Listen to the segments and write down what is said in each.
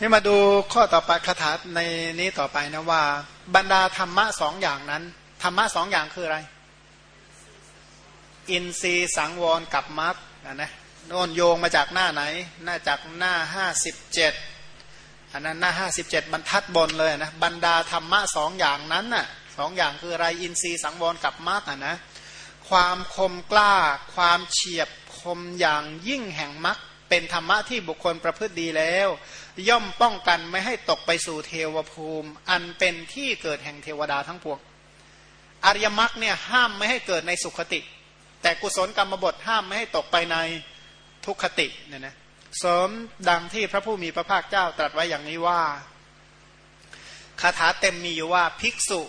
นี่มาดูข้อต่อไปคาถาในนี้ต่อไปนะว่า บรรดาธรรมะสองอย่างนั้น ธรรมะสองอย่างคืออะไร อินทรีย์สังวรกับมรรคนะโน่นโยงมาจากหน้าไหน หน่าจากหน้าห้าสิบเจ็ดอันนั้นหน้าห้าสิบเจ็ดบรรทัดบนเลยนะบรรดาธรรมะสองอย่างนั้นน่ะสองอย่างคืออะไรอินทรีย์สังวรกับมรรคอะนะความคมกล้า ความเฉียบคมอย่างยิ่งแห่งมรรคเป็นธรรมะที่บุคคลประพฤติดีแล้ว ย่อมป้องกันไม่ให้ตกไปสู่เทวภูมิ อันเป็นที่เกิดแห่งเทวดาทั้งปวงอริยมรรคเนี่ยห้ามไม่ให้เกิดในสุขติ แต่กุศลกรรมบทห้ามไม่ให้ตกไปในทุกขติเนี่ยนะสมดังที่พระผู้มีพระภาคเจ้าตรัสไว้อย่างนี้ว่าคาถาเต็มมีอยู่ว่าภิกษุ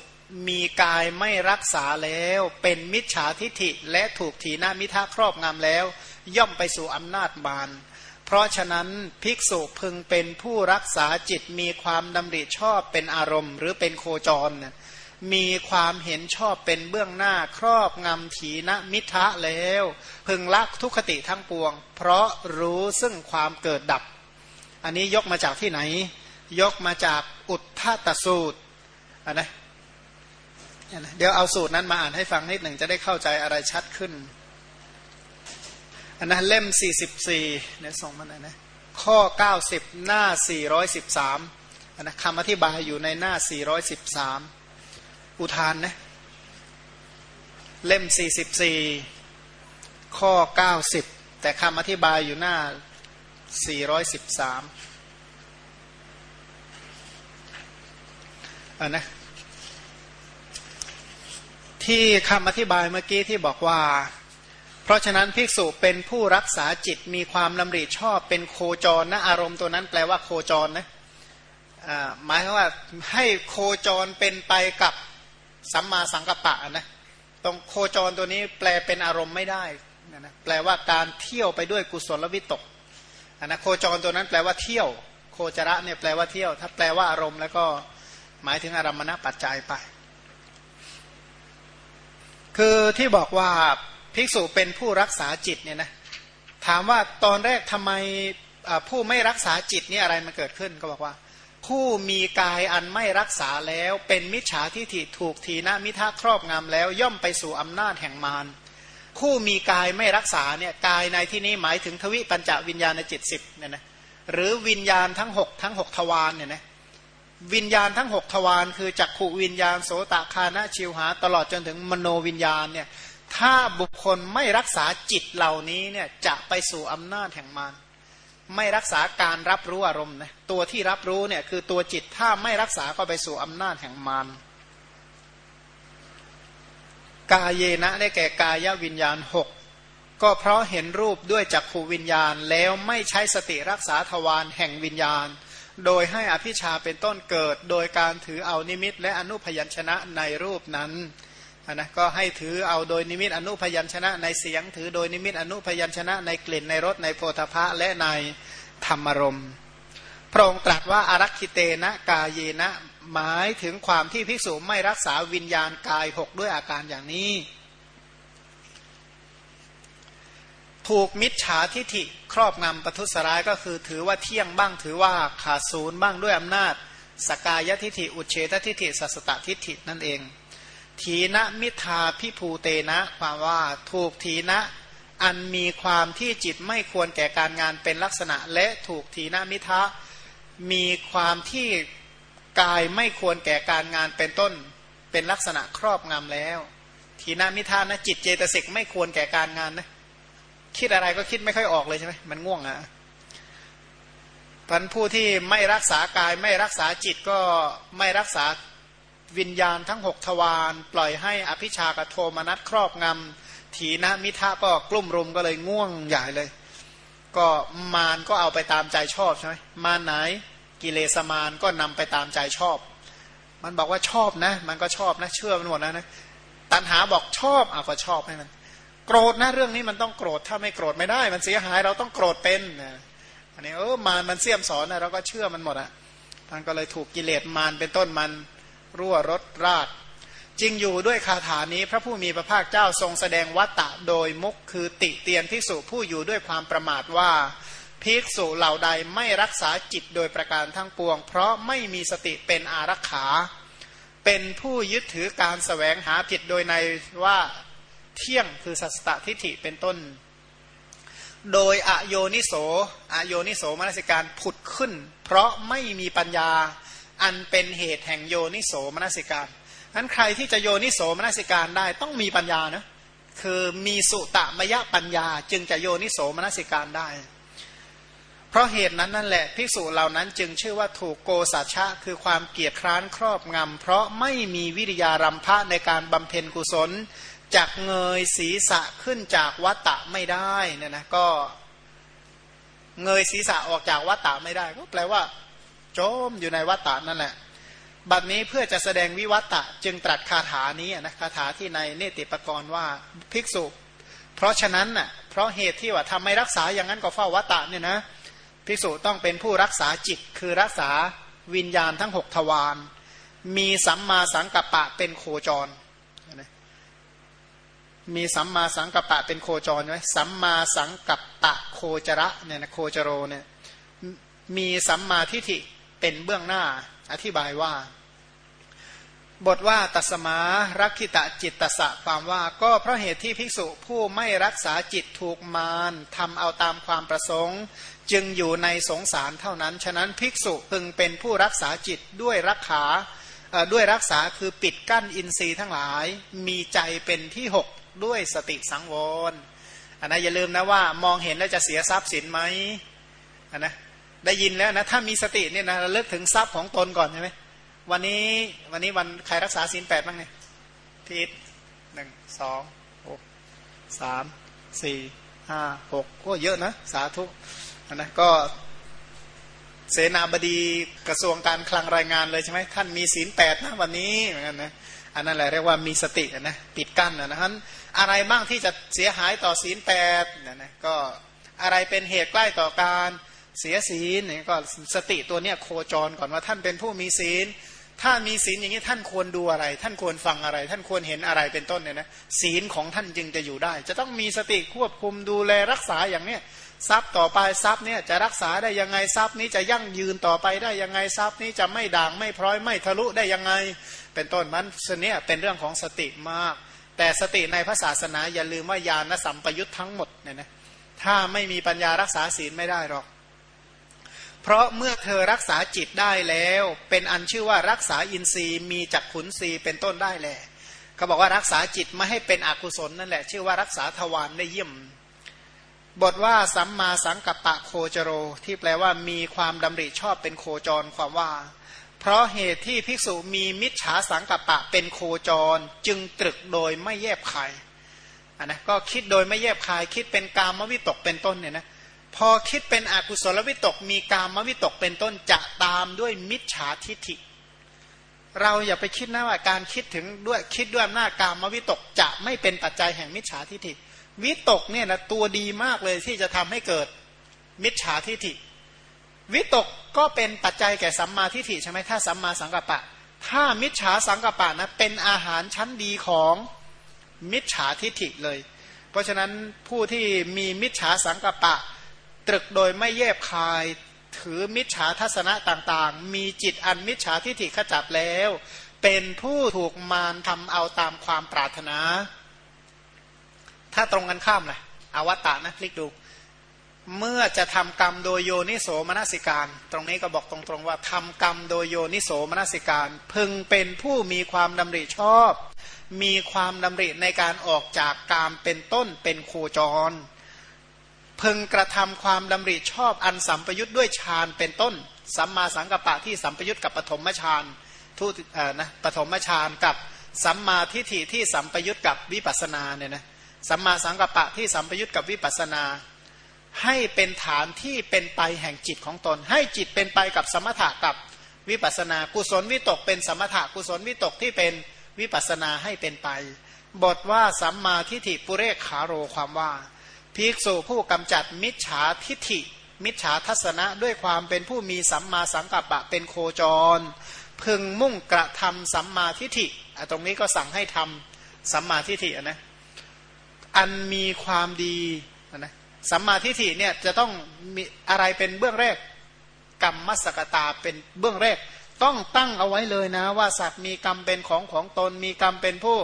มีกายไม่รักษาแล้ว เป็นมิจฉาทิฐิและถูกถีนามิทะครอบงำแล้ว ย่อมไปสู่อำนาจบาน เพราะฉะนั้นภิกษุพึงเป็นผู้รักษาจิตมีความดำริชอบเป็นอารมณ์ หรือเป็นโคจร มีความเห็นชอบเป็นเบื้องหน้าครอบงำถีนมิทะแล้ว พึงละทุกขติทั้งปวง เพราะรู้ซึ่งความเกิดดับ อันนี้ยกมาจากที่ไหน ยกมาจากอุทธตสูตรนะเดี๋ยวเอาสูตรนั้นมาอ่านให้ฟังนิดหนึ่งจะได้เข้าใจอะไรชัดขึ้น อันนั้นเล่ม 44เนี่ยส่งมาหน่อยนะข้อ 90 หน้า 413อันนะคำอธิบายอยู่ในหน้า 413 อุทานนะเล่ม 44 ข้อ 90 แต่คำอธิบายอยู่หน้า 413อันนะที่คำอธิบายเมื่อกี้ที่บอกว่า เพราะฉะนั้นภิกษุเป็นผู้รักษาจิตมีความลำริชอบเป็นโคจรนะอารมณ์ตัวนั้นแปลว่าโคจรนะหมายว่าให้โคจรเป็นไปกับสัมมาสังกัปปะนะตรงโคจรตัวนี้แปลเป็นอารมณ์ไม่ได้นะแปลว่าการเที่ยวไปด้วยกุศลวิตกนะโคจรตัวนั้นแปลว่าเที่ยว โคจระเนี่ยแปลว่าเที่ยว ถ้าแปลว่าอารมณ์แล้วก็หมายถึงอารมณปัจจัยไป คือที่บอกว่า ภิกษุเป็นผู้รักษาจิตเนี่ยนะถามว่าตอนแรกทำไมผู้ไม่รักษาจิตนี่อะไรมันเกิดขึ้นก็บอกว่า ผู้มีกายอันไม่รักษาแล้วเป็นมิจฉาทิฏฐิถูกทีนะมิทาครอบงำแล้วย่อมไปสู่อำนาจแห่งมารผู้มีกายไม่รักษาเนี่ยกายในที่นี้หมายถึงทวิปัญจวิญญาณในจิตสิบเนี่ยนะหรือวิญญาณทั้ง 6 ทั้ง 6 ทวารเนี่ยนะวิญญาณทั้ง 6 ทวารคือจักขูวิญญาณโสตคานะชิวหา ตลอดจนถึงมโนวิญญาณเนี่ย ถ้าบุคคลไม่รักษาจิตเหล่านี้เนี่ยจะไปสู่อำนาจแห่งมารไม่รักษาการรับรู้อารมณ์นะตัวที่รับรู้เนี่ยคือตัวจิตถ้าไม่รักษาก็ไปสู่อำนาจแห่งมารกายเยนะได้แก่กายวิญญาณหกก็เพราะเห็นรูปด้วยจักขูวิญญาณแล้วไม่ใช้สติรักษาทวารแห่งวิญญาณ โดยให้อภิชาเป็นต้นเกิด โดยการถือเอานิมิตและอนุพยัญชนะในรูปนั้น นะก็ให้ถือเอาโดยนิมิตอนุพยัญชนะในเสียง ถือโดยนิมิตอนุพยัญชนะในกลิ่นในรสในโพธพะและในธรรมรมพระองค์ตรัสว่าอารักขิเตนะกายเยนะหมายถึงความที่ภิกษุไม่รักษาวิญญาณกายหกด้วยอาการอย่างนี้ ถูกมิจฉาทิฐิครอบงำประทุษร้ายก็คือถือว่าเที่ยงบ้างถือว่าขาดศูนย์บ้างด้วยอำนาจ สกายทิฐิอุเฉททิฐิสัสตทิฐินั่นเอง ทีนะมิทาพิภูเตนะความว่าถูกทีนะอันมีความที่จิตไม่ควรแก่การงานเป็นลักษณะ และถูกทีนะมิทะมีความที่กายไม่ควรแก่การงานเป็นต้น เป็นลักษณะครอบงำแล้ว ทีนะมิทานะจิตเจตสิกไม่ควรแก่การงานนะคิดอะไรก็คิดไม่ค่อยออกเลยใช่ไหมมันง่วงอะ่ะพันผู้ที่ไม่รักษากายไม่รักษาจิตก็ไม่รักษา วิญญาณทั้งหกทวารปล่อยให้อภิชากโทมนัสครอบงำถีนะมิทะก็กลุ่มรุมก็เลยง่วงใหญ่เลย ก็มารก็เอาไปตามใจชอบใช่ไหมมารไหนกิเลสมารก็นำไปตามใจชอบ มันบอกว่าชอบนะ มันก็ชอบนะ เชื่อมันหมดนะนะตัณหาบอกชอบเอาก็ชอบให้มัน โกรธนะเรื่องนี้มันต้องโกรธถ้าไม่โกรธไม่ได้ มันเสียหายเราต้องโกรธเป็นอันนี้เออมารมันเสี่ยมสอนนะเราก็เชื่อมันหมดอะมันก็เลยถูกกิเลสมารเป็นต้นมัน รั่วรถราดจริงอยู่ด้วยคาถานี้พระผู้มีพระภาคเจ้าทรงแสดงวัตตะโดยมุกคือติเตียนพิสุผู้อยู่ด้วยความประมาทว่าภิกษุเหล่าใดไม่รักษาจิตโดยประการทั้งปวง เพราะไม่มีสติเป็นอารักขา เป็นผู้ยึดถือการสแสวงหาผิดโดยในว่าเที่ยงคือสัสตทิฏฐิเป็นต้น โดยอโยนิโสอโยนิโสมนสิการผุดขึ้น เพราะไม่มีปัญญา อันเป็นเหตุแห่งโยนิโสมนสิการนั้นใครที่จะโยนิโสมนสิการได้ต้องมีปัญญานะคือมีสุตะมยปัญญา จึงจะโยนิโสมนสิการได้ เพราะเหตุนั้นนั่นแหละภิกษุเหล่านั้นจึงชื่อว่าถูกโกสัชะ คือความเกียดคร้านครอบงำ เพราะไม่มีวิริยารำพะในการบำเพ็ญกุศลจากเงยศีรษะขึ้นจากวัตตะไม่ได้เนี่ยนะก็ เงยศีรษะออกจากวัตตะไม่ได้ ก็แปลว่า จมอยู่ในวัตตะนั่นแหละบัดนี้เพื่อจะแสดงวิวัตะจึงตรัสคาถานี้นะคาถาที่ในเนติปกรณ์ว่าภิกษุ เพราะฉะนั้นน่ะเพราะเหตุที่ว่าทำไม่รักษาอย่างนั้นก็เฝ้าวัตตะเนี่ยนะภิกษุต้องเป็นผู้รักษาจิตคือรักษาวิญญาณทั้งหกทวารมีสัมมาสังกัปปะเป็นโคจร มีสัมมาสังกัปปะเป็นโคจรไหมสัมมาสังกัปปะโคจระเนี่ยนะโคจโรเนี่ยมีสัมมาทิฏฐิ เป็นเบื้องหน้า อธิบายว่า บทว่าตัสมารักขิตะจิตตสะความว่าก็เพราะเหตุที่ภิกษุผู้ไม่รักษาจิตถูกมารทำเอาตามความประสงค์ จึงอยู่ในสงสารเท่านั้น ฉะนั้นภิกษุพึงเป็นผู้รักษาจิตด้วยรักขาด้วยรักษาคือปิดกั้นอินทรีย์ทั้งหลาย มีใจเป็นที่หกด้วยสติสังวรอันนะอย่าลืมนะว่ามองเห็นแล้วจะเสียทรัพย์สินไหมอันนะ ได้ยินแล้วนะถ้ามีสติเนี่ยนะเราเลิกถึงทรัพย์ของตนก่อนใช่ไหมวันนี้วันนี้วันใครรักษาศีลแปดบ้างเนี่ยพีทหนึ่งสองหกสามสี่ห้าหกก็เยอะนะ สาธุนะก็เสนาบดีกระทรวงการคลังรายงานเลยใช่ไหมท่านมีศีลแปดนะวันนี้เหมือนกันนะอันนั้นแหละเรียกว่ามีสตินะปิดกั้นนะฮะอะไรบ้างที่จะเสียหายต่อศีลแปดนะนะก็อะไรเป็นเหตุใกล้ต่อการ เสียศีลเนี่ยก็สติตัวเนี้ยโคจรก่อนว่าท่านเป็นผู้มีศีล ถ้ามีศีลอย่างนี้ท่านควรดูอะไร ท่านควรฟังอะไร ท่านควรเห็นอะไรเป็นต้นเนี่ยนะศีลของท่านจึงจะอยู่ได้ จะต้องมีสติควบคุมดูแลรักษาอย่างเนี้ยทรัพย์ต่อไปทรัพย์เนี่ยจะรักษาได้ยังไงทรัพย์นี้จะยั่งยืนต่อไปได้ยังไงทรัพย์นี้จะไม่ด่างไม่พร้อยไม่ทะลุได้ยังไง เป็นต้นมันเนี่ยเป็นเรื่องของสติมาก แต่สติในพระศาสนาอย่าลืมว่าญาณสัมปยุตทั้งหมดเนี่ยนะถ้าไม่มีปัญญารักษาศีลไม่ได้หรอก เพราะเมื่อเธอรักษาจิตได้แล้ว เป็นอันชื่อว่ารักษาอินทรีย์มีจักขุนทรีย์เป็นต้นได้แหละเขาบอกว่ารักษาจิตไม่ให้เป็นอกุศลนั่นแหละ ชื่อว่ารักษาทวารได้เยี่ยม บทว่าสัมมาสังกัปปะโคจโร ที่แปลว่ามีความดำริชอบเป็นโคจรความว่า เพราะเหตุที่ภิกษุมีมิจฉาสังกัปปะเป็นโคจร จึงตรึกโดยไม่แยบคายนนะก็คิดโดยไม่แยบคายคิดเป็นกามวิตกเป็นต้นเนี่ยนะ พอคิดเป็นอกุศลวิตกมีกามวิตกเป็นต้นจะตามด้วยมิจฉาทิฐิ เราอย่าไปคิดนะว่าการคิดถึงด้วยคิดด้วยอำนาจกามวิตกจะไม่เป็นปัจจัยแห่งมิจฉาทิฐิ วิตกเนี่ยนะตัวดีมากเลยที่จะทำให้เกิดมิจฉาทิฐิ วิตกก็เป็นปัจจัยแก่สัมมาทิฏฐิใช่ไหมถ้าสัมมาสังกัปปะ ถ้ามิจฉาสังกัปปะนะเป็นอาหารชั้นดีของมิจฉาทิฏฐิเลย เพราะฉะนั้นผู้ที่มีมิจฉาสังกัปปะ ตรึกโดยไม่แยบคายถือมิจฉาทัศนะต่างๆ มีจิตอันมิจฉาทิฏฐิขจัดแล้ว เป็นผู้ถูกมารทำเอาตามความปรารถนา ถ้าตรงกันข้ามเลยอวตารนะพลิกดู เมื่อจะทำกรรมโดยโยนิโสมนสิการ ตรงนี้ก็บอกตรงๆว่าทำกรรมโดยโยนิโสมนสิการ พึงเป็นผู้มีความดำริชอบ มีความดำริในการออกจากกามเป็นต้นเป็นโคจร พึงกระทำความดำริชอบอันสัมปยุทธ์ด้วยฌานเป็นต้น สัมมาสังกัปปะที่สัมปยุทธ์กับปฐมฌานทุเอ่อนะปฐมฌานกับสัมมาทิฏฐิที่สัมปยุทธ์กับวิปัสนาเนี่ยนะสัมมาสังกัปปะที่สัมปยุทธ์กับวิปัสนา ให้เป็นฐานที่เป็นไปแห่งจิตของตน ให้จิตเป็นไปกับสมถะกับวิปัสนา กุศลวิตกเป็นสมถะกุศลวิตกที่เป็นวิปัสนาให้เป็นไป บทว่าสัมมาทิฏฐิปุเรกขาโรความว่า ภิกษุผู้กำจัดมิจฉาทิฏฐิ มิจฉาทัศนะด้วยความเป็นผู้มีสัมมาสังกัปปะเป็นโคจร พึงมุ่งกระทำสัมมาทิฏฐิตรงนี้ก็สั่งให้ทำสัมมาทิฏฐินะอันมีความดีนะสัมมาทิฏฐิเนี่ยจะต้องมีอะไรเป็นเบื้องแรกกรรมมสกตาเป็นเบื้องแรก ต้องตั้งเอาไว้เลยนะ ว่าสัตว์มีกรรมเป็นของของตน มีกรรมเป็นผู้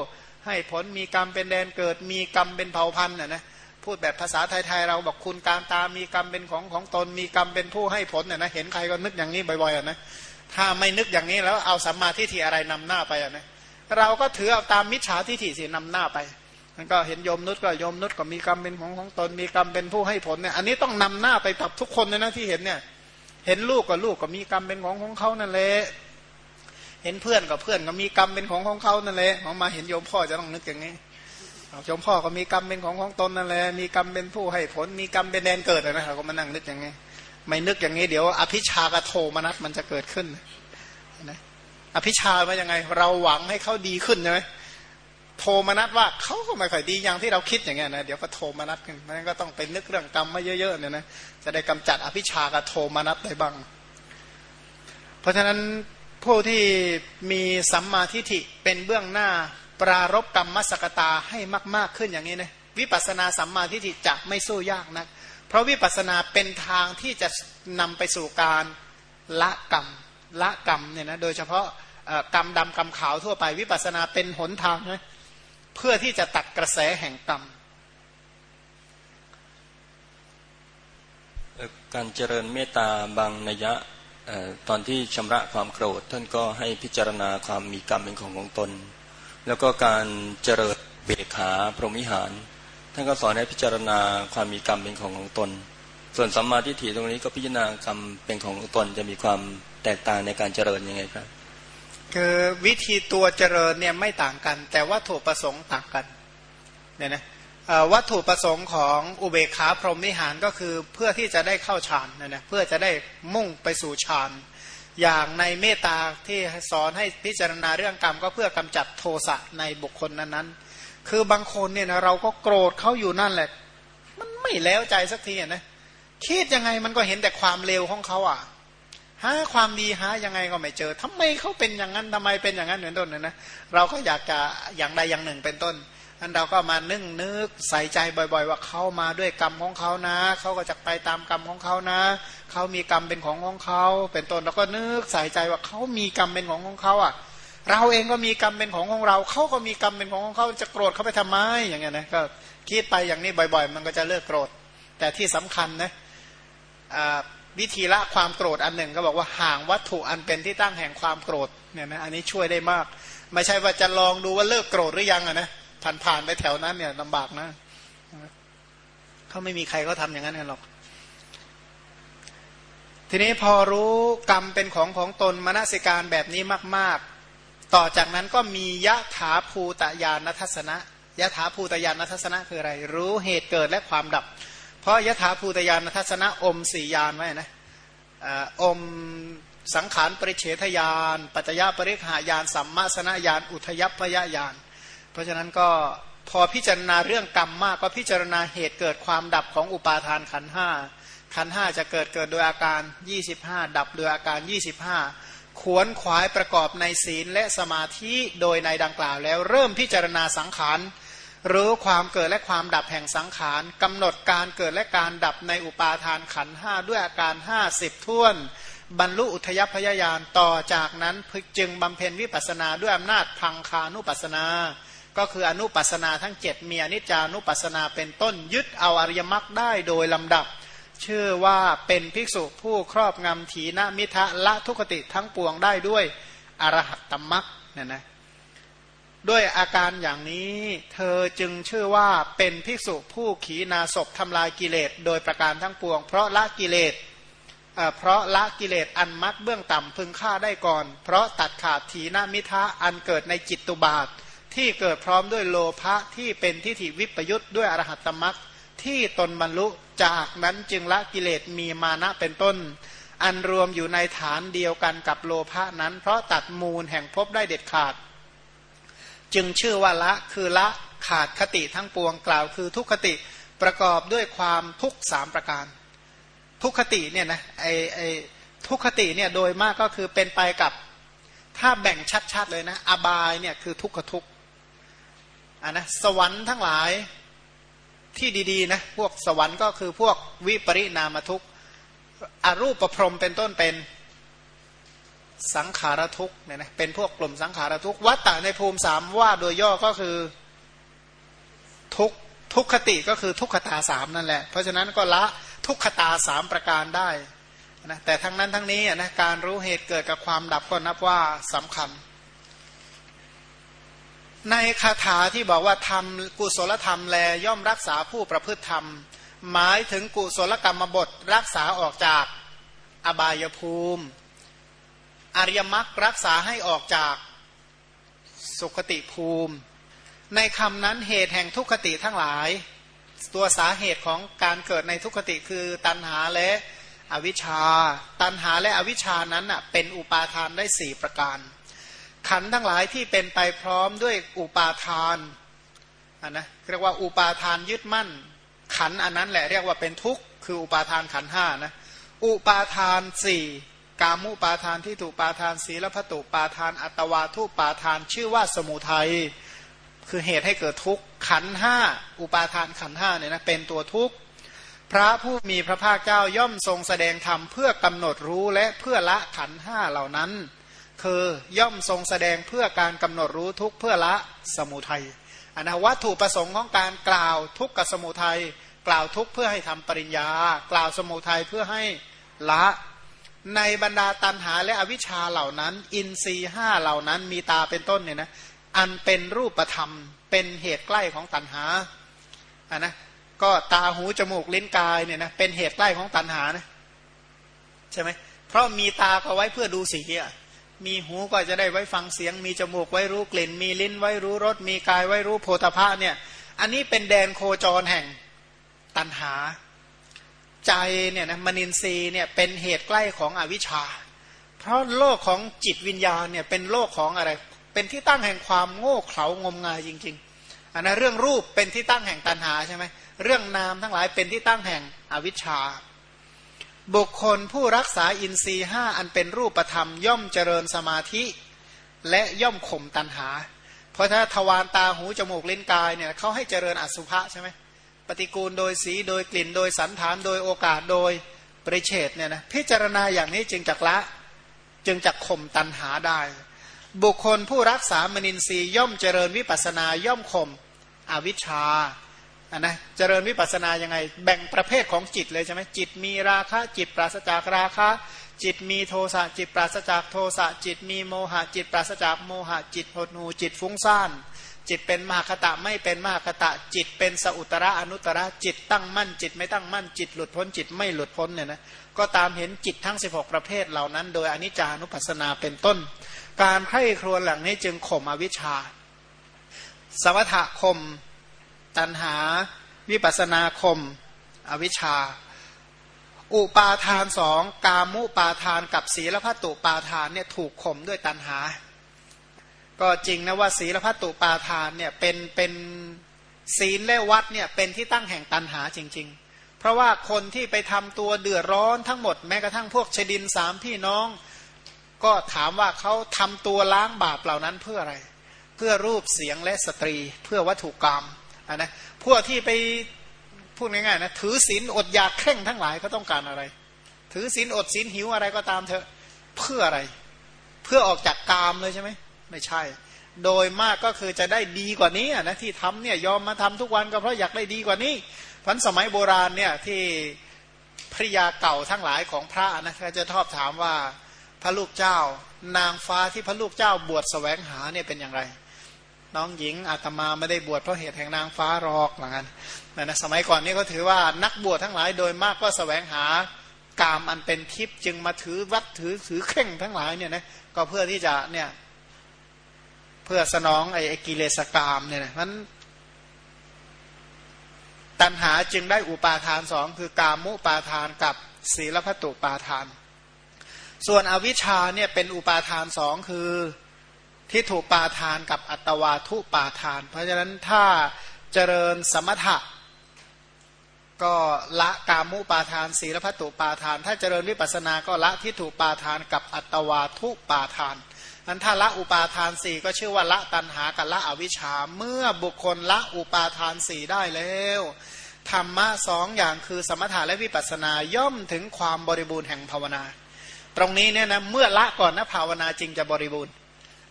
ให้ผลมีกรรมเป็นแดนเกิด มีกรรมเป็นเผ่าพันธุ์นะนะ พูดแบบภาษาไทยๆเราบอกคุณการตามีกรรมเป็นของของตนมีกรรมเป็นผู้ให้ผลเนี่ยนะเห็นใครก็นึกอย่างนี้บ่อยๆนะถ้าไม่นึกอย่างนี้แล้วเอาสัมมาทิฏฐิอะไรนำหน้าไปอะนะเราก็ถือเอาตามมิจฉาทิฏฐิสินำหน้าไปมันก็เห็นโยมนุษย์ก็โยมนุษย์ก็มีกรรมเป็นของของตนมีกรรมเป็นผู้ให้ผลเนี่ยอันนี้ต้องนำหน้าไปกับทุกคนเลยนะที่เห็นเนี่ย เห็นลูกกับลูกก็มีกรรมเป็นของของเขานั่นแหละเห็นเพื่อนกับเพื่อนก็มีกรรมเป็นของของเขานั่นแหละออกมาเห็นโยมพ่อจะต้องนึกอย่างนี้ โยมพ่อก็มีกรรมเป็นของของตนนั่นแหละมีกรรมเป็นผู้ให้ผล มีกรรมเป็นแดนเกิดนะครับก็มานั่งนึกอย่างนี้ไม่นึกอย่างนี้เดี๋ยว อภิชากระโทมนัสมันจะเกิดขึ้นนะอภิชาว่ายังไง เราหวังให้เขาดีขึ้นใช่ไหมโทมนัสว่าเขาก็ไม่ค่อยดีอย่างที่เราคิดอย่างเงี้ยนะเดี๋ยวก็โทมนัสกันนั้นก็ต้องไปนึกเรื่องกรรมมาเยอะๆเนี่ยนะจะได้กำจัดอภิชากระโทมนัสได้บ้าง เพราะฉะนั้นผู้ที่มีสัมมาทิฏฐิเป็นเบื้องหน้า ปรารบกรรมมสกตาให้มาก ๆขึ้นอย่างนี้นะวิปัสนาสัมมาทิฏฐิจะไม่สู้ยากนะเพราะวิปัสนาเป็นทางที่จะนำไปสู่การละกรรมละกรรมเนี่ยนะโดยเฉพาะกรรมดำกรรมขาวทั่วไป วิปัสนาเป็นหนทางนะเพื่อที่จะตัดกระแสแห่งกรรมการเจริญเมตตาบางนัยะตอนที่ชำระความโกรธ ท่านก็ให้พิจารณาความมีกรรมเป็นของของตน แล้วก็การเจริญเบกขาพรหมิหาร ท่านก็สอนให้พิจารณาความมีกรรมเป็นของของตน ส่วนสัมมาทิฏฐิตรงนี้ก็พิจารณากรรมเป็นของของตนจะมีความแตกต่างในการเจริญยังไงครับ คือวิธีตัวเจริญเนี่ยไม่ต่างกัน แต่วัตถุประสงค์ต่างกันเนี่ยนะวัตถุประสงค์ของอุเบกขาพรหมิหารก็คือเพื่อที่จะได้เข้าฌานนะนะเพื่อจะได้มุ่งไปสู่ฌาน อย่างในเมตตาที่สอนให้พิจารณาเรื่องกรรมก็เพื่อกำจัดโทสะในบุคคลนั้นๆ คือบางคนเนี่ยนะเราก็โกรธเขาอยู่นั่นแหละ มันไม่แล้วใจสักทีนะคิดยังไงมันก็เห็นแต่ความเลวของเขาอะหาความดีหายังไงก็ไม่เจอทำไมเขาเป็นอย่างนั้นทำไมเป็นอย่างนั้นเหมือนต้นนะนะเราก็อยากจะอย่างใดอย่างหนึ่งเป็นต้น อันเราก็มานึ่งนึกใส่ใจบ่อย ๆ ว่าเขามาด้วยกรรมของเขานะเขาก็จะไปตามกรรมของเขานะเขามีกรรมเป็นของของเขาเป็นต้นเราก็นึกใส่ใจว่าเขามีกรรมเป็นของของเขาอะ เราเองก็มีกรรมเป็นของของเราเขาก็มีกรรมเป็นของของเขาจะโกรธเขาไปทำไมอย่างเงี้ยนะก็คิดไปอย่างนี้บ่อย ๆ มันก็จะเลิกโกรธ แต่ที่สำคัญนะวิธีละความโกรธอันหนึ่งก็บอกว่าห่างวัตถุอันเป็นที่ตั้งแห่งความโกรธเนี่ยนะอันนี้ช่วยได้มาก ไม่ใช่ว่าจะลองดูว่าเลิกโกรธหรือยังอะนะ ผ่านผ่านไปแถวนั้นเนี่ยลำบากนะเขาไม่มีใครเขาทาอย่างนั้นกันหรอก ทีนี้พอรู้กรรมเป็นของของตนมนสิการแบบนี้มาก ๆ ต่อจากนั้นก็มียะถาภูตยานทัศนะยะถาภูตยานทัศนะคืออะไร รู้เหตุเกิดและความดับ เพราะยะถาภูตยานทัศนะอมสี่ยานไว้นะอมสังขารปริเฉทยาน ปัจจยปริหายานสัมมาสนญาณอุทยพยญาณ เพราะฉะนั้นก็พอพิจารณาเรื่องกรรมมากก็พิจารณาเหตุเกิดความดับของอุปาทานขันห้าขันห้าจะเกิดเกิดโดยอาการ 25 ดับโดยอาการ 25 ขวนขวายประกอบในศีลและสมาธิโดยในดังกล่าว แล้วเริ่มพิจารณาสังขารรู้ความเกิดและความดับแห่งสังขารกำหนดการเกิดและการดับในอุปาทานขันห้าด้วยอาการ 50 ท่วน บรรลุอุทยพยายานต่อจากนั้นพึกจึงบำเพ็ญวิปัสนาด้วยอำนาจพังคานุปัสนา ก็คืออนุปัสนาทั้งเจ็ดมีอนิจจานุปัสนาเป็นต้นยึดเอาอริยมรรคได้โดยลำดับ เชื่อว่าเป็นภิกษุผู้ครอบงำถีนมิทะละทุกติทั้งปวงได้ด้วยอรหัตตมรรคเนี่ยนะด้วยอาการอย่างนี้เธอจึงชื่อว่าเป็นภิกษุผู้ขีนาศพทำลายกิเลสโดยประการทั้งปวง เพราะละกิเลสเพราะละกิเลสอันมักเบื้องต่ำพึงฆ่าได้ก่อน เพราะตัดขาดถีนมิทะอันเกิดในจิตตุบาท ที่เกิดพร้อมด้วยโลภะที่เป็นทิฏฐิวิปยุทธ์ด้วยอรหัตตมรักที่ตนบรรลุจากนั้นจึงละกิเลสมีมานะเป็นต้น อันรวมอยู่ในฐานเดียวกันกับโลภะนั้น เพราะตัดมูลแห่งภพได้เด็ดขาด จึงชื่อว่าละคือละขาดคติทั้งปวงกล่าว คือทุกขติประกอบด้วยความทุกสามประการ ทุกขติเนี่ยนะไอไอทุกขติเนี่ยโดยมากก็คือเป็นไปกับถ้าแบ่งชัดๆเลยนะ อบายเนี่ยคือทุกขทุก อันนะสวรรค์ทั้งหลายที่ดีๆนะพวกสวรรค์ก็คือพวกวิปริณามทุกข์อรูปประพรมเป็นต้นเป็นสังขารทุกเนี่ยนะเป็นพวกกลุ่มสังขารทุกวัตตะในภูมิสามว่าโดยย่อก็คือทุกทุกขติก็คือทุกขตาสามนั่นแหละ เพราะฉะนั้นก็ละทุกขตาสามประการได้นะแต่ทั้งนั้นทั้งนี้นะการรู้เหตุเกิดกับความดับก็นับว่าสำคัญ ในคาถาที่บอกว่าทำกุศลธรรมแลย่อมรักษาผู้ประพฤติธรรม หมายถึงกุศลกรรมบทรักษาออกจากอบายภูมิ อริยมรรครักษาให้ออกจากสุขติภูมิ ในคำนั้นเหตุแห่งทุกขติทั้งหลาย ตัวสาเหตุของการเกิดในทุกขติคือตัณหาและอวิชชา ตัณหาและอวิชชานั้นเป็นอุปาทานได้สี่ประการ ขันทั้งหลายที่เป็นไปพร้อมด้วยอุปาทานอันนะเรียกว่าอุปาทานยึดมั่น ขันอันนั้นแหละเรียกว่าเป็นทุกข์คืออุปาทานขันห้านะอุปาทานสี่กามุปาทานที่ถูกปาทานศีลพัตุปาทานอัตวาทุปาทานชื่อว่าสมุทัยคือเหตุให้เกิดทุกข์ขันห้าอุปาทานขันห้าเนี่ยนะเป็นตัวทุกข์พระผู้มีพระภาคเจ้าย่อมทรงแสดงธรรมเพื่อกำหนดรู้และเพื่อละขันห้าเหล่านั้น คือย่อมทรงแสดงเพื่อการกำหนดรู้ทุกเพื่อละสมุทัยอันนะวัตถุประสงค์ของการกล่าวทุกกับสมุทัยกล่าวทุกเพื่อให้ทำปริญญา กล่าวสมุทัยเพื่อให้ละ ในบรรดาตันหาและอวิชชาเหล่านั้น อินทรีห้าเหล่านั้นมีตาเป็นต้นเนี่ยนะอันเป็นรูปธรรม เป็นเหตุใกล้ของตันหาอะนะก็ตาหูจมูกลิ้นกายเนี่ยนะเป็นเหตุใกล้ของตันหานะใช่ไหมเพราะมีตาก็ไว้เพื่อดูสีอะ มีหูก็จะได้ไว้ฟังเสียง มีจมูกไว้รู้กลิ่น มีลิ้นไว้รู้รส มีกายไว้รู้โพธาภะเนี่ย อันนี้เป็นแดนโคจรแห่งตันหา ใจเนี่ยนะมนินทรีย์เนี่ยเป็นเหตุใกล้ของอวิชชา เพราะโลกของจิตวิญญาณเนี่ยเป็นโลกของอะไร เป็นที่ตั้งแห่งความโง่เขลางมงายจริง ๆ อันนั้นเรื่องรูปเป็นที่ตั้งแห่งตัณหาใช่ไหมเรื่องนามทั้งหลายเป็นที่ตั้งแห่งอวิชชา บุคคลผู้รักษาอินทรีห้าอันเป็นรูปธรรมย่อมเจริญสมาธิ และย่อมข่มตัณหา เพราะถ้าทวารตาหูจมูกเลิ้นกายเนี่ยเขาให้เจริญอสุภะใช่ไหมปฏิกูลโดยสีโดยกลิ่นโดยสันฐานโดยโอกาสโดยปริเฉดเนี่ยนะพิจารณาอย่างนี้จึงจักละจึงจักข่มตันหาได้ บุคคลผู้รักษามนินทรีย์ย่อมเจริญวิปัสนาย่อมข่มอวิชชา อะนะเจริญวิปัสนายังไง แบ่งประเภทของจิตเลยใช่ไหมจิตมีราคะจิตปราศจากราคะ จิตมีโทสะจิตปราศจากโทสะจิตมีโมหะ จิตปราศจากโมหะ จิตหดหูจิตฟุ้งซ่าน จิตเป็นมหคตะไม่เป็นมหคตะ จิตเป็นสอุตระอนุตระจิตตั้งมั่น จิตไม่ตั้งมั่น จิตหลุดพ้นจิตไม่หลุดพ้นเนี่ยนะก็ตามเห็นจิตทั้ง 16 ประเภทเหล่านั้น โดยอนิจจานุปัสสนาเป็นต้น การไข้ครวญหลังนี้จึงข่มอวิชชา สมถะคม ตันหา วิปัสนาคม อวิชชา อุปาทานสองกามุปาทานกับศีลพัตุปาทานเนี่ยถูกข่มด้วยตันหา ก็จริงนะว่าศีลพัตุปาทานเนี่ยเป็นเป็นศีลและวัดเนี่ยเป็นที่ตั้งแห่งตันหาจริง ๆ เพราะว่าคนที่ไปทำตัวเดือดร้อนทั้งหมดแม้กระทั่งพวกชดินสามพี่น้อง ก็ถามว่าเขาทำตัวล้างบาปเหล่านั้นเพื่ออะไร เพื่อรูปเสียงและสตรีเพื่อวัตถุกรรม นะพวกที่ไปพูดง่ายๆนะถือศีลอดอยากเคร่งทั้งหลายเขาต้องการอะไร ถือศีลอดศีลหิวอะไรก็ตามเถอะเพื่ออะไร เพื่อออกจากกามเลยใช่ไหมไม่ใช่ โดยมากก็คือจะได้ดีกว่านี้นะที่ทำเนี่ยยอมมาทำทุกวันก็เพราะอยากได้ดีกว่านี้พันสมัยโบราณเนี่ยที่ภริยาเก่าทั้งหลายของพระนะจะชอบถามว่าพระลูกเจ้า นางฟ้าที่พระลูกเจ้าบวชแสวงหาเนี่ยเป็นอย่างไร น้องหญิงอาตมาไม่ได้บวชเพราะเหตุแห่งนางฟ้ารอกเหมือนกันนะสมัยก่อนนี่เขาถือว่านักบวชทั้งหลายโดยมากก็สแสวงหากามอันเป็นทิพย์จึงมาถือวัดถือถือเข่งทั้งหลายเนี่ยนะก็เพื่อที่จะเนี่ยเพื่อสนองไอ้กิเลสกรรมเนี่ยนะมันตัณหาจึงได้อุปาทานสองคือกามุปาทานกับศีลพัตุปาทาน ส่วนอวิชชาเนี่ยเป็นอุปาทานสองคือ ที่ถูกปาทานกับอัตวาทุปาทาน เพราะฉะนั้นถ้าเจริญสมถะก็ละกามุปาทาน ศีลพัตุปาทาน ถ้าเจริญวิปัสสนาก็ละที่ถูกปาทานกับอัตวาทุปาทานนั้นถ้าละอุปาทานสี่ก็ชื่อว่าละตันหากับละอวิชชา เมื่อบุคคลละอุปาทานสี่ได้แล้วธรรมะสองอย่างคือสมถะและวิปัสสนาย่อมถึงความบริบูรณ์แห่งภาวนา ตรงนี้เนี่ยนะเมื่อละก่อนนะภาวนาจริงจะบริบูรณ์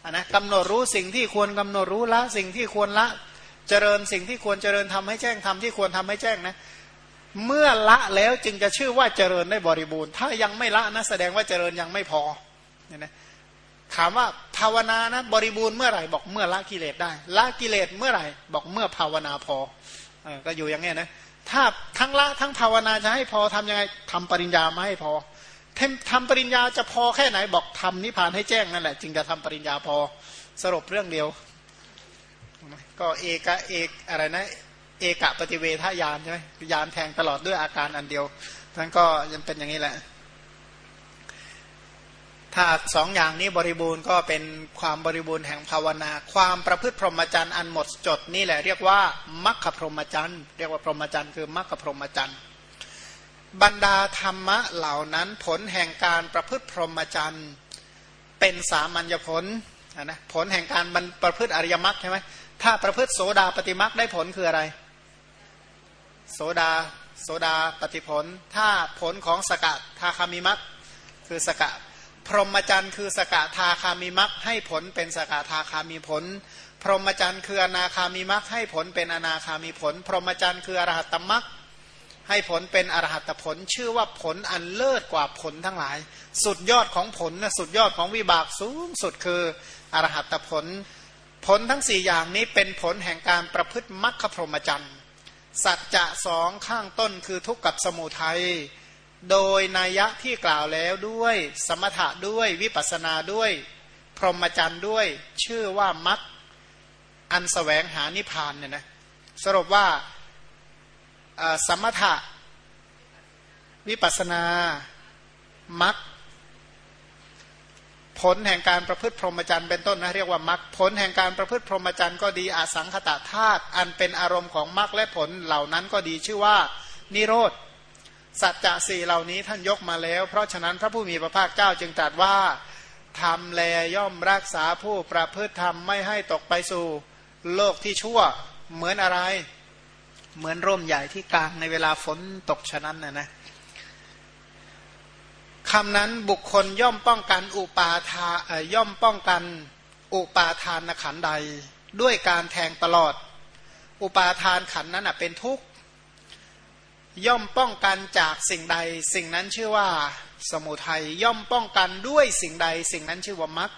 นะกำหนดรู้สิ่งที่ควรกำหนดรู้ละสิ่งที่ควรละเจริญสิ่งที่ควรเจริญทำให้แจ้งทำที่ควรทำให้แจ้งนะเมื่อละแล้วจึงจะชื่อว่าเจริญได้บริบูรณ์ ถ้ายังไม่ละนะแสดงว่าเจริญยังไม่พอเนี่ยนะถามว่าภาวนานะบริบูรณ์เมื่อไหร่บอกเมื่อละกิเลสได้ละกิเลสเมื่อไหร่บอกเมื่อภาวนาพออก็อยู่อย่างนี้นะถ้าทั้งละทั้งภาวนาจะให้พอทํำยังไงทำปริญญามาให้พอ ทำปริญญาจะพอแค่ไหนบอกทำนิพพานให้แจ้งนั่นแหละ จึงจะทำปริญญาพอสรุปเรื่องเดียว ก็เอกเอกอะไรนะ เอกปฏิเวทายานใช่ไหมยานแทงตลอดด้วยอาการอันเดียวท่านก็ยังเป็นอย่างนี้แหละ ถ้าสองอย่างนี้บริบูรณ์ก็เป็นความบริบูรณ์แห่งภาวนา ความประพฤติพรหมจรรย์อันหมดจดนี่แหละเรียกว่ามัคคพรหมจรรย์เรียกว่าพรหมจรรย์คือมัคคพรหมจรรย์ บรรดาธรรมะเหล่านั้นผลแห่งการประพฤติพรหมจรรย์เป็นสามัญญผลนะผลแห่งการประพฤติอริยมรรคใช่ไหมถ้าประพฤติโสดาปฏิมรรคได้ผลคืออะไร โสดาโสดาปฏิผล ถ้าผลของสกทาคามิมักคือสกพรหมจรรย์คือสกทาคามิมักให้ผลเป็นสกทาคามีผล พรหมจรรย์คืออนาคามิมักให้ผลเป็นอนาคามีผล พรหมจรรย์คืออรหัตตมัก ให้ผลเป็นอรหัตผล ชื่อว่าผลอันเลิศกว่าผลทั้งหลาย สุดยอดของผลนะสุดยอดของวิบากสูงสุดคืออรหัตผล ผลทั้งสี่อย่างนี้เป็นผลแห่งการประพฤติมัคคพรหมจรรย์สัจจะสองข้างต้นคือทุกข์กับสมุทัยโดยนัยยะที่กล่าวแล้วด้วย สมถะด้วยวิปัสนาด้วย พรหมจรรย์ด้วย ชื่อว่ามัคอันสแสวงหานิพพานเนี่ยนะสรุปว่า สมถะวิปัสนามัคผลแห่งการประพฤติพรหมจรรย์เป็นต้นนะเรียกว่ามรรคผลแห่งการประพฤติพรหมจรรย์ก็ดีอสังขตาธาตุอันเป็นอารมณ์ของมรรคและผลเหล่านั้นก็ดีชื่อว่านิโรธสัจจะสี่เหล่านี้ท่านยกมาแล้ว เพราะฉะนั้นพระผู้มีพระภาคเจ้าจึงตรัสว่าทำแลย่อมรักษาผู้ประพฤติธรรมไม่ให้ตกไปสู่ โลกที่ชั่วเหมือนอะไร เหมือนร่มใหญ่ที่กลางในเวลาฝนตกฉะนั้นนะนะคำนั้นบุคคลย่อมป้องกันอุปาทาย่อมป้องกันอุปาทานขันใด ด้วยการแทงตลอด อุปาทานขันนั้นเป็นทุกข์ย่อมป้องกันจากสิ่งใด สิ่งนั้นชื่อว่า สมุทัยย่อมป้องกันด้วยสิ่งใด สิ่งนั้นชื่อว่ามรรค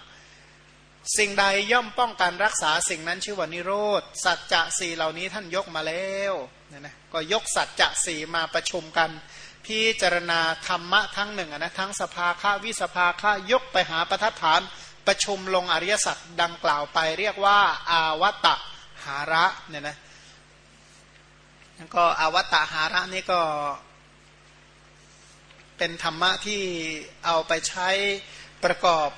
สิ่งใดย่อมป้องกันรักษาสิ่งนั้นชื่อว่านิโรธ สัจจะสี่เหล่านี้ท่านยกมาแล้วนะนะก็ยกสัจจะสี่มาประชุมกัน พิจารณาธรรมะทั้งหนึ่งนะทั้งสภาค่าวิสภาค่ายกไปหาประทัดฐาน ประชุมลงอริยสัจดังกล่าวไป เรียกว่า อาวตะหาระเนี่ยนะแล้วก็อาวตะหาระนี่ก็เป็นธรรมะที่เอาไปใช้ประกอบ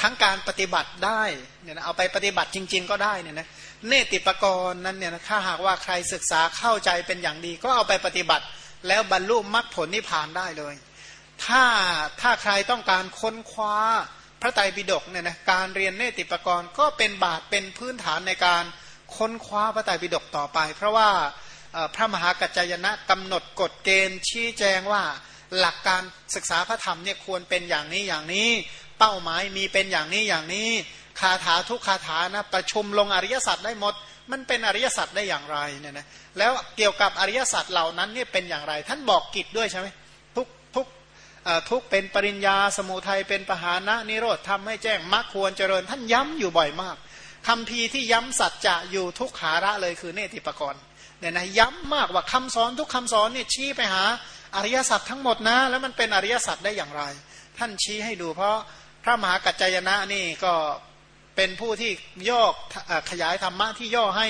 ทั้งการปฏิบัติได้เนี่ยนะเอาไปปฏิบัติจริง ๆ ก็ได้เนี่ยนะเนติปกรณ์นั้นเนี่ยนะถ้าหากว่าใครศึกษาเข้าใจเป็นอย่างดี ก็เอาไปปฏิบัติ แล้วบรรลุมรรคผลนิพพานได้เลย ถ้าถ้าใครต้องการค้นคว้าพระไตรปิฎกเนี่ยนะการเรียนเนติปกรณ์ก็เป็นบาทเป็นพื้นฐานในการค้นคว้าพระไตรปิฎกต่อไป เพราะว่าพระมหากัจจยนะกำหนดกฎเกณฑ์ชี้แจงว่าหลักการศึกษาพระธรรมเนี่ยควรเป็นอย่างนี้อย่างนี้ เป้าหมายมีเป็นอย่างนี้อย่างนี้ คาถาทุกคาถานะประชุมลงอริยสัจได้หมด มันเป็นอริยสัจได้อย่างไรเนี่ยนะแล้วเกี่ยวกับอริยสัจเหล่านั้นนี่เป็นอย่างไร ท่านบอกกิจด้วยใช่ไหมทุกทุกทุกเป็นปริญญาสมุทัยเป็นปหานะนิโรธทำให้แจ้งมรรคควรเจริญ ท่านย้ำอยู่บ่อยมากคำพีที่ย้ำสัจจะอยู่ทุกขาระเลยคือเนติปกรณ์เนี่ยนะย้ำมากว่าคำสอนทุกคำสอนเนี่ยชี้ไปหาอริยสัจทั้งหมดนะ แล้วมันเป็นอริยสัจได้อย่างไร ท่านชี้ให้ดูเพราะ ระมหากัจจยนะนี่ก็เป็นผู้ที่ย่อขยายธรรมะที่ย่อให้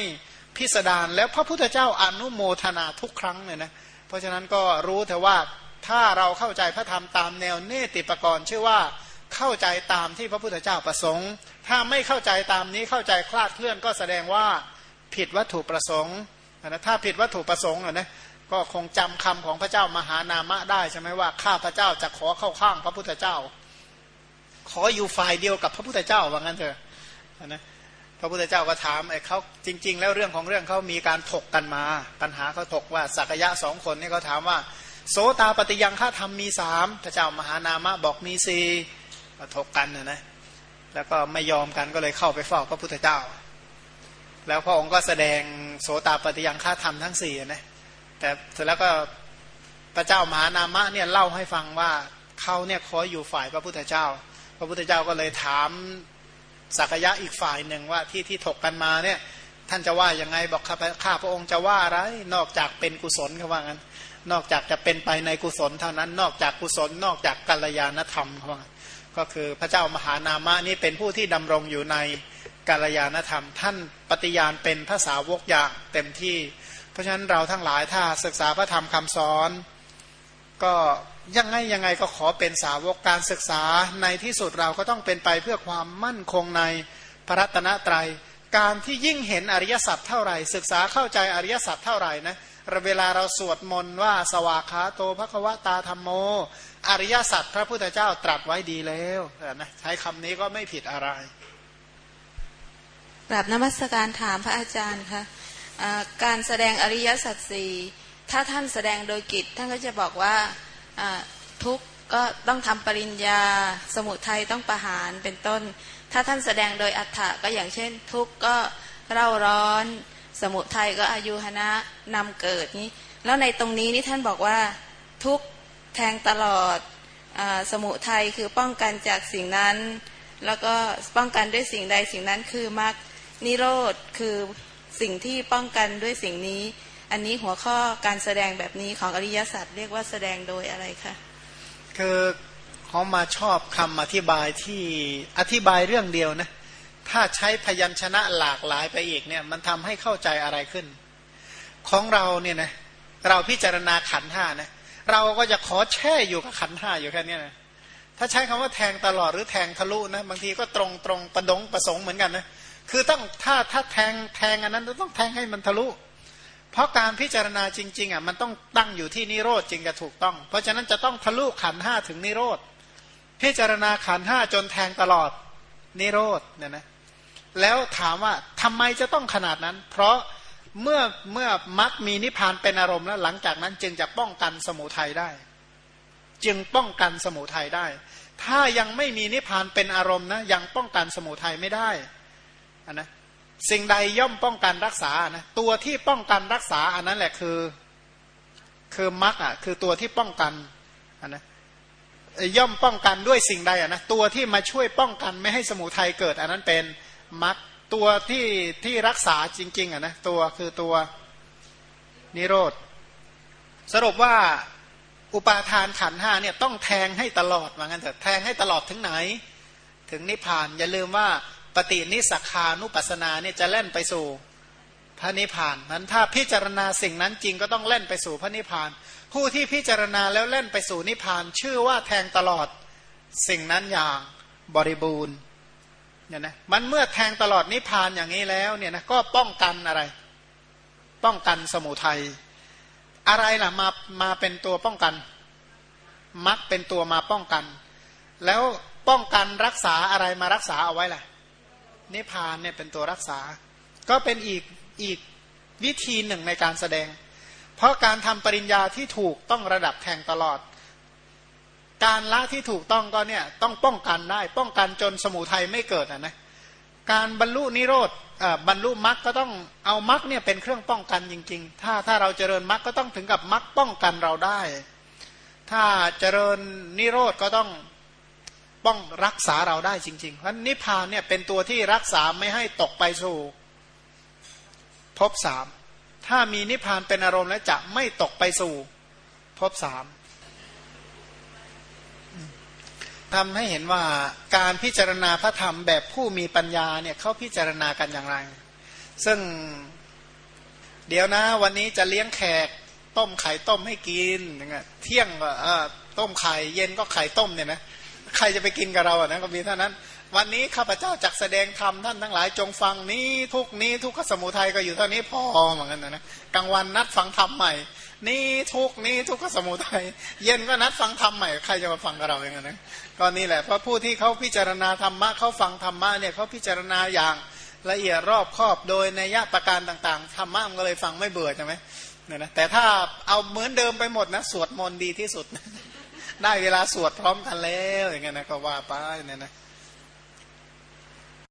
พิสดารแล้วพระพุทธเจ้าอนุโมทนาทุกครั้งเลยนะเพราะฉะนั้นก็รู้แต่ว่าถ้าเราเข้าใจพระธรรมตามแนวเนติปกรณ์ชื่อว่าเข้าใจตามที่พระพุทธเจ้าประสงค์ ถ้าไม่เข้าใจตามนี้เข้าใจคลาดเคลื่อนก็แสดงว่าผิดวัตถุประสงค์นะถ้าผิดวัตถุประสงค์นะก็คงจำคำของพระเจ้ามหานามะได้ใช่ไหมว่าข้าพระเจ้าจะขอเข้าข้างพระพุทธเจ้า ขออยู่ฝ่ายเดียวกับพระพุทธเจ้าว่างั้นเถอะนะพระพุทธเจ้าก็ถามไอ้เขาจริง ๆ แล้วเรื่องของเรื่องเขามีการถกกันมา ปัญหาเขาถกว่าสักยะสองคนนี่เขาถามว่า โสตาปฏิยังฆาธรรมมีสามพระเจ้ามหานามะบอกมีสี่ถกกันนะนะแล้วก็ไม่ยอมกันก็เลยเข้าไปเฝ้าพระพุทธเจ้า แล้วพระองค์ก็แสดงโสตาปฏิยังฆาธรรมทั้งสี่นะแต่เสร็จแล้วก็พระเจ้ามหานามะเนี่ยเล่าให้ฟังว่าเขาเนี่ยคออยู่ฝ่ายพระพุทธเจ้า พระพุทธเจ้าก็เลยถามสักยะอีกฝ่ายหนึ่งว่าที่ที่ถกกันมาเนี่ยท่านจะว่ายังไงบอกข้าพระองค์จะว่าอะไรนอกจากเป็นกุศลเขาว่างั้น นอกจากจะเป็นไปในกุศลเท่านั้น นอกจากกุศล นอกจากกัลยาณธรรมเขาว่าก็คือพระเจ้ามหานามะนี่เป็นผู้ที่ดำรงอยู่ในกัลยาณธรรม ท่านปฏิญาณเป็นภาษาวกอย่างเต็มที่ เพราะฉะนั้นเราทั้งหลายถ้าศึกษาพระธรรมคำสอน ก็ ยังไงยังไงก็ขอเป็นสาวกการศึกษาในที่สุดเราก็ต้องเป็นไปเพื่อความมั่นคงในพระรัตนตรยัย การที่ยิ่งเห็นอริยสัจเท่าไหร่ ศึกษาเข้าใจอริยสัจเท่าไหร่นะเวลาเราสวดมนต์ว่าสวากขาโตภควตาธรรมโม อริยสัจพระพุทธเจ้าตรัสไว้ดีแล้วนะใช้คำนี้ก็ไม่ผิดอะไรกราบนมัสการถามพระอาจารย์คะะการแสดงอริยสัจสี่ถ้าท่านแสดงโดยกิจท่านก็จะบอกว่า ทุกก็ต้องทำปริญญา สมุทัยต้องประหารเป็นต้น ถ้าท่านแสดงโดยอัฏฐะก็อย่างเช่น ทุกก็เร่าร้อน สมุทัยก็อายุหนะนำเกิดนี้แล้วในตรงนี้นี่ท่านบอกว่าทุกแทงตลอดอสมุทัยคือป้องกันจากสิ่งนั้น แล้วก็ป้องกันด้วยสิ่งใดสิ่งนั้นคือมรรคนิโรธคือสิ่งที่ป้องกันด้วยสิ่งนี้ อันนี้หัวข้อการแสดงแบบนี้ของอริยสัจเรียกว่าแสดงโดยอะไรคะคือเขามาชอบคำอธิบายที่อธิบายเรื่องเดียวนะถ้าใช้พยัญชนะหลากหลายไปอีกเนี่ยมันทำให้เข้าใจอะไรขึ้น ของเราเนี่ยนะเราพิจารณาขันห้านะเราก็จะขอแช่อยู่กับขันห้าอยู่แค่นี้นะถ้าใช้คำว่าแทงตลอดหรือแทงทะลุนะบางทีก็ตรงตรงประดงประสงค์เหมือนกันนะคือต้องถ้าถ้าแทงแทงอันนั้นต้องแทงให้มันทะลุ ราะการพิจารณาจริงๆอะมันต้องตั้งอยู่ที่นิโรธจริงจะถูกต้อง เพราะฉะนั้นจะต้องทะลุขันห้าถึงนิโรธพิจารณาขันห้าจนแทงตลอดนิโรธเนี่ยนะแล้วถามว่าทำไมจะต้องขนาดนั้น เพราะเมื่อเมื่อมักมีนิพพานเป็นอารมณ์แล้วหลังจากนั้นจึงจะป้องกันสมุทัยได้ จึงป้องกันสมุทัยได้ ถ้ายังไม่มีนิพพานเป็นอารมณ์นะยังป้องกันสมุทัยไม่ได้นนะ สิ่งใดย่อมป้องกันรักษานะตัวที่ป้องกันรักษาอันนั้นแหละคือ คือมรรคอะคือตัวที่ป้องกันอันนะย่อมป้องกันด้วยสิ่งใดอะนะตัวที่มาช่วยป้องกันไม่ให้สมุทัยเกิด อันนั้นเป็นมรรคตัวที่ที่รักษาจริง ๆอะนะตัวคือตัวนิโรธสรุปว่าอุปาทานขันห้าเนี่ยต้องแทงให้ตลอดว่างั้นเถอะแทงให้ตลอดถึงไหน ถึงนิพพานอย่าลืมว่า ปฏินิสักานุปัสนาเนี่ยจะเล่นไปสู่พระนิพพานนั้นถ้าพิจารณาสิ่งนั้นจริงก็ต้องเล่นไปสู่พระนิพพาน ผู้ที่พิจารณาแล้วเล่นไปสู่นิพพาน ชื่อว่าแทงตลอดสิ่งนั้นอย่างบริบูรณ์เนี่ยนะมันเมื่อแทงตลอดนิพพานอย่างนี้แล้วเนี่ยนะก็ป้องกันอะไร ป้องกันสมุทัยอะไรล่ะมามาเป็นตัวป้องกันมักเป็นตัวมาป้องกัน แล้วป้องกันรักษาอะไรมารักษาเอาไว้ล่ะ นิพพานเนี่ยเป็นตัวรักษา ก็เป็นอีกอีกวิธีหนึ่งในการแสดง เพราะการทำปริญญาที่ถูกต้องระดับแทงตลอด การละที่ถูกต้องก็เนี่ยต้องป้องกันได้ ป้องกันจนสมุทัยไม่เกิดนะนะการบรรลุนิโรธบรรลุมรรคก็ต้องเอามรรคเนี่ยเป็นเครื่องป้องกันจริง ๆ ถ้าถ้าเราเจริญมรรคก็ต้องถึงกับมรรคป้องกันเราได้ ถ้าเจริญนิโรธก็ต้อง ป้องรักษาเราได้จริง ๆ เพราะนิพพานเนี่ยเป็นตัวที่รักษาไม่ให้ตกไปสู่ภพสามถ้ามีนิพพานเป็นอารมณ์แล้วจะไม่ตกไปสู่ภพสามทำให้เห็นว่าการพิจารณาพระธรรมแบบผู้มีปัญญาเนี่ยเขาพิจารณากันอย่างไร ซึ่งเดี๋ยวนะวันนี้จะเลี้ยงแขกต้มไข่ต้มให้กินยังไงเที่ยงก็ต้มไข่เย็นก็ไข่ต้มเนี่ยนะ ใครจะไปกินกับเราอะนะก็มีเท่านั้น วันนี้ข้าพเจ้าจักแสดงธรรมท่านทั้งหลายจงฟังนี้ทุกนี้ทุกขสมุทัยก็อยู่เท่านี้พอเหมือนกันนะกลางวันนัดฟังธรรมใหม่ นี้ทุกนี้ทุกขสมุทัยเย็นก็นัดฟังธรรมใหม่ใครจะมาฟังกับเราอย่างนั้นก็นี่แหละเพราะผู้ที่เขาพิจารณาธรรมะเขาฟังธรรมะเนี่ยเขาพิจารณาอย่างละเอียดรอบครอบโดยในยะประการต่างๆธรรมะมันก็เลยฟังไม่เบื่อใช่ไหมเนี่ยนะแต่ถ้าเอาเหมือนเดิมไปหมดนะสวดมนต์ดีที่สุด ได้เวลาสวดพร้อมกันแล้วอย่างเงี้ยนะก็ว่าไปเนี่ยนะ